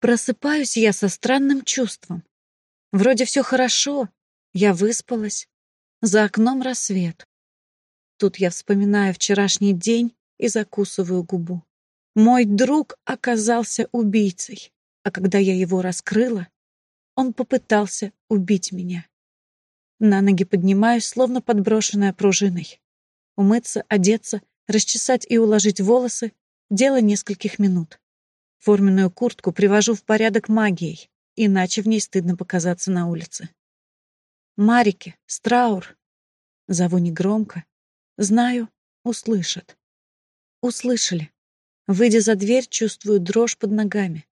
Просыпаюсь я со странным чувством. Вроде все хорошо, я выспалась. За окном рассвет. Тут я вспоминаю вчерашний день и закусываю губу. Мой друг оказался убийцей, а когда я его раскрыла, он попытался убить меня. На ноги поднимаюсь, словно подброшенная пружиной. Умыться, одеться, расчесать и уложить волосы — дело нескольких минут. Форменную куртку привожу в порядок магией, иначе в ней стыдно показаться на улице. Марики, Страур. Зову негромко. Знаю, услышат. Услышали. Выйдя за дверь, чувствую дрожь под ногами.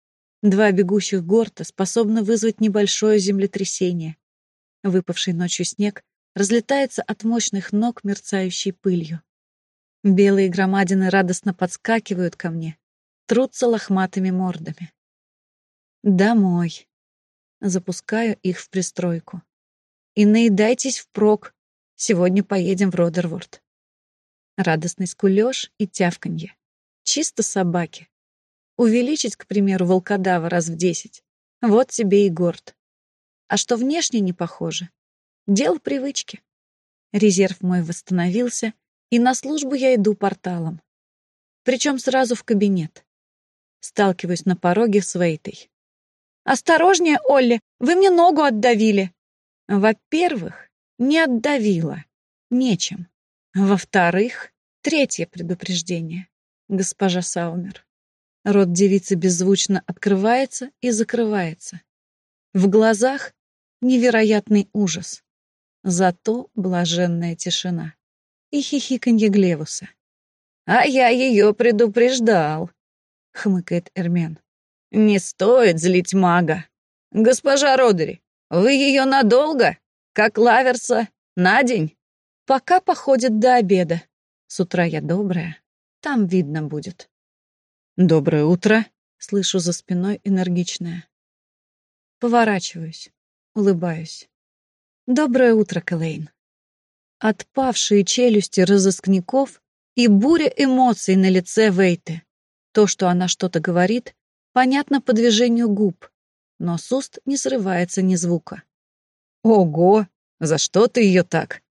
Два бегущих горта способны вызвать небольшое землетрясение. Выпавший ночью снег разлетается от мощных ног мерцающей пылью. Белые громадины радостно подскакивают ко мне, трутся лохматыми мордами. Домой. Запускаю их в пристройку. И наедайтесь впрок. Сегодня поедем в Родерворд. Радостный скулёж и тявканье. Чисто собаки. Увеличить, к примеру, волкодава раз в десять. Вот тебе и горд. А что внешне не похоже? Дело привычки. Резерв мой восстановился, и на службу я иду порталом. Причем сразу в кабинет. Сталкиваюсь на пороге с Вейтой. «Осторожнее, Олли, вы мне ногу отдавили!» Во-первых, не отдавила. Нечем. Во-вторых, третье предупреждение. Госпожа Саумер. Рот девицы беззвучно открывается и закрывается. В глазах невероятный ужас. Зато блаженная тишина. И хихиканье Глевуса. «А я ее предупреждал», — хмыкает Эрмен. «Не стоит злить мага. Госпожа Родери, вы ее надолго? Как лаверса? На день?» «Пока походит до обеда. С утра я добрая. Там видно будет». «Доброе утро», — слышу за спиной энергичное. Поворачиваюсь, улыбаюсь. «Доброе утро, Кэлэйн». Отпавшие челюсти разыскников и буря эмоций на лице Вейты. То, что она что-то говорит, понятно по движению губ, но с уст не срывается ни звука. «Ого! За что ты ее так?»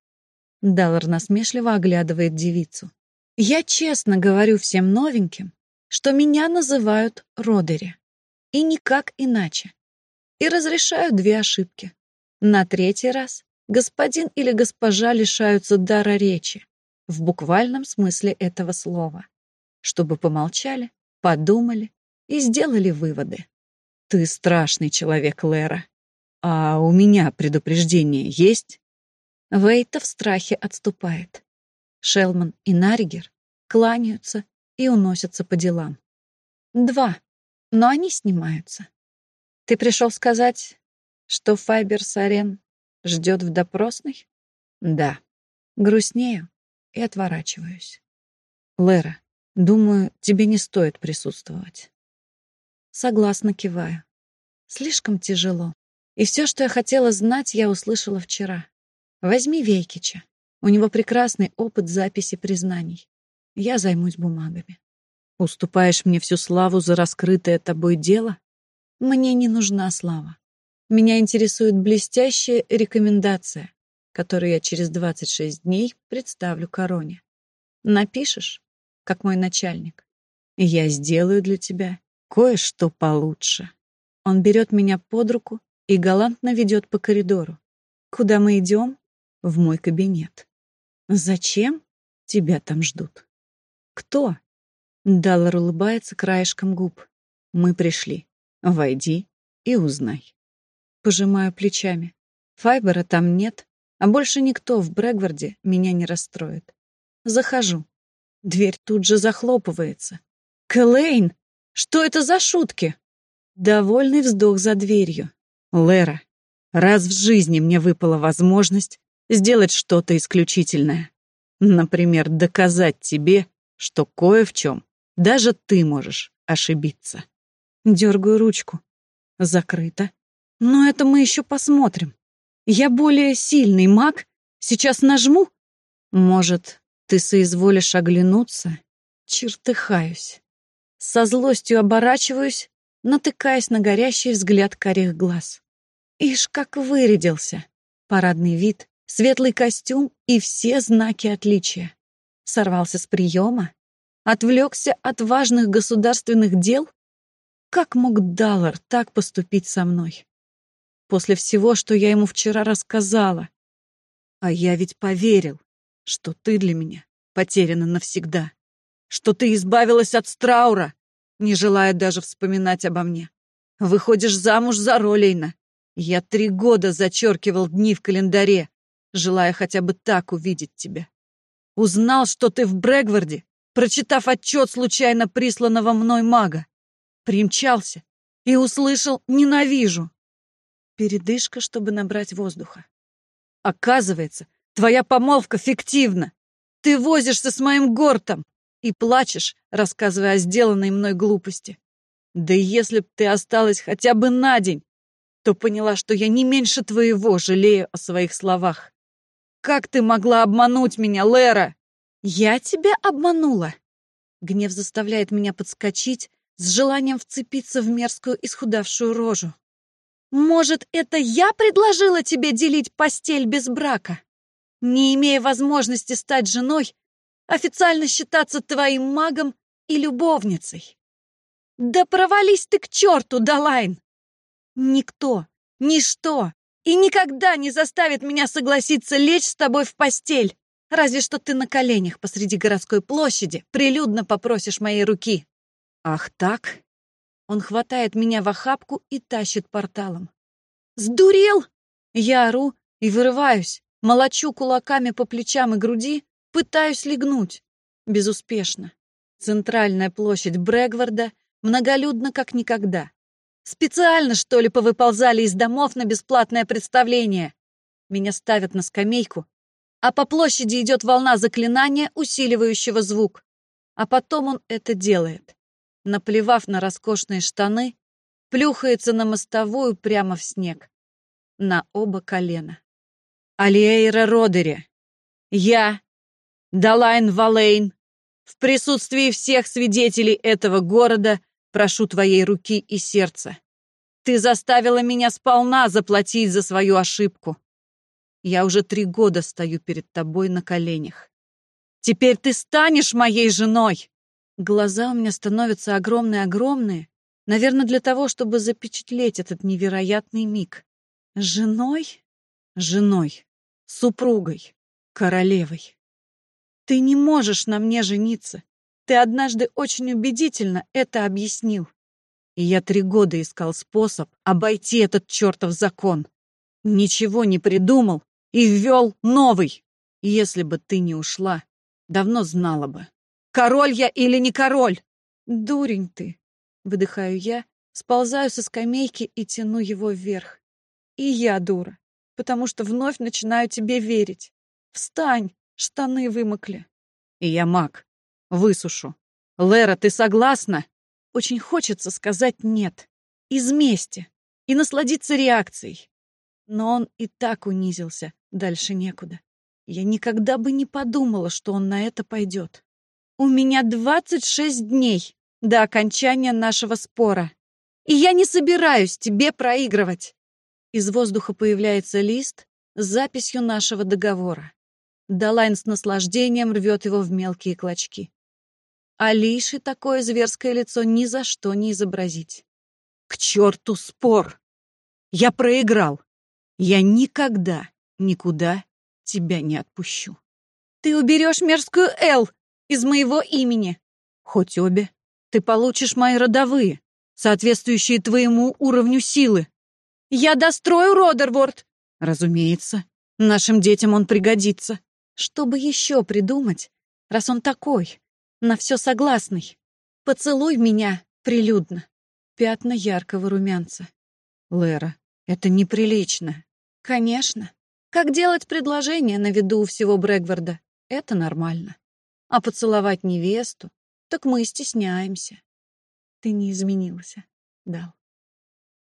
Даллар насмешливо оглядывает девицу. «Я честно говорю всем новеньким, что меня называют Родери. И никак иначе. И разрешаю две ошибки. На третий раз господин или госпожа лишаются дара речи, в буквальном смысле этого слова, чтобы помолчали, подумали и сделали выводы. «Ты страшный человек, Лера. А у меня предупреждение есть?» Вейта в страхе отступает. Шелман и Наригер кланяются и уносятся по делам. Два, но они снимаются. Ты пришел сказать, что Файбер Сарен ждет в допросной? Да. Грустнею и отворачиваюсь. Лера, думаю, тебе не стоит присутствовать. Согласно киваю. Слишком тяжело. И все, что я хотела знать, я услышала вчера. Возьми Вейкича. У него прекрасный опыт записи признаний. Я займусь бумагами. Уступаешь мне всю славу за раскрытое тобой дело? Мне не нужна слава. Меня интересует блестящая рекомендация, которую я через 26 дней представлю короне. Напишешь, как мой начальник. Я сделаю для тебя кое-что получше. Он берет меня под руку и галантно ведет по коридору. Куда мы идем? В мой кабинет. Зачем? Тебя там ждут. Кто? Даллар улыбается краешком губ. Мы пришли. Войди и узнай. Пожимаю плечами. Файбера там нет, а больше никто в Брэгварде меня не расстроит. Захожу. Дверь тут же захлопывается. Кэлэйн, что это за шутки? Довольный вздох за дверью. Лера, раз в жизни мне выпала возможность сделать что-то исключительное. Например, доказать тебе, что кое в чем даже ты можешь ошибиться. Дергаю ручку. Закрыто. Но это мы еще посмотрим. Я более сильный маг. Сейчас нажму. Может, ты соизволишь оглянуться? Чертыхаюсь. Со злостью оборачиваюсь натыкаясь на горящий взгляд карих глаз. Ишь, как вырядился! Парадный вид, светлый костюм и все знаки отличия. Сорвался с приема? Отвлекся от важных государственных дел? Как мог Даллар так поступить со мной? После всего, что я ему вчера рассказала. А я ведь поверил, что ты для меня потеряна навсегда. Что ты избавилась от Страура, не желая даже вспоминать обо мне. Выходишь замуж за Ролейна. Я три года зачеркивал дни в календаре, желая хотя бы так увидеть тебя. Узнал, что ты в Брэгварде, прочитав отчет случайно присланного мной мага. Примчался и услышал «ненавижу». Передышка, чтобы набрать воздуха. Оказывается, твоя помолвка фиктивна. Ты возишься с моим гортом и плачешь, рассказывая о сделанной мной глупости. Да если б ты осталась хотя бы на день, то поняла, что я не меньше твоего жалею о своих словах. Как ты могла обмануть меня, Лера? Я тебя обманула. Гнев заставляет меня подскочить с желанием вцепиться в мерзкую исхудавшую рожу. Может, это я предложила тебе делить постель без брака? Не имея возможности стать женой, официально считаться твоим магом и любовницей. Да провались ты к черту, Далайн! Никто, ничто и никогда не заставит меня согласиться лечь с тобой в постель, разве что ты на коленях посреди городской площади прилюдно попросишь моей руки. Ах так? Он хватает меня в охапку и тащит порталом. Сдурел? Я ору и вырываюсь, молочу кулаками по плечам и груди, пытаюсь легнуть. Безуспешно. Центральная площадь Брэгварда многолюдна как никогда. Специально, что ли, повыползали из домов на бесплатное представление? Меня ставят на скамейку, а по площади идет волна заклинания, усиливающего звук. А потом он это делает. Наплевав на роскошные штаны, плюхается на мостовую прямо в снег. На оба колена. Алиэйра Родери. Я, Далайн Валейн, в присутствии всех свидетелей этого города Прошу твоей руки и сердца. Ты заставила меня сполна заплатить за свою ошибку. Я уже три года стою перед тобой на коленях. Теперь ты станешь моей женой!» Глаза у меня становятся огромные-огромные, наверное, для того, чтобы запечатлеть этот невероятный миг. Женой? Женой. Супругой. Королевой. Ты не можешь на мне жениться. Ты однажды очень убедительно это объяснил. И я три года искал способ обойти этот чертов закон. Ничего не придумал и ввел новый. Если бы ты не ушла, давно знала бы. Король я или не король? Дурень ты, выдыхаю я, сползаю со скамейки и тяну его вверх. И я дура, потому что вновь начинаю тебе верить. Встань, штаны вымокли. И я маг, Высушу. Лера, ты согласна? Очень хочется сказать «нет». Из мести. И насладиться реакцией. Но он и так унизился. Дальше некуда. Я никогда бы не подумала, что он на это пойдет. У меня 26 дней до окончания нашего спора. И я не собираюсь тебе проигрывать. Из воздуха появляется лист с записью нашего договора. Далайн с наслаждением рвет его в мелкие клочки. Алиши такое зверское лицо ни за что не изобразить. К черту спор! Я проиграл. Я никогда, никуда тебя не отпущу. Ты уберешь мерзкую «Л» из моего имени. Хоть обе. Ты получишь мои родовые, соответствующие твоему уровню силы. Я дострою Родерворд. Разумеется, нашим детям он пригодится. Что бы еще придумать, раз он такой? на все согласный. Поцелуй меня прилюдно. Пятна яркого румянца. Лера, это неприлично. Конечно. Как делать предложение на виду у всего Брэгварда? Это нормально. А поцеловать невесту? Так мы стесняемся. Ты не изменился, Дал.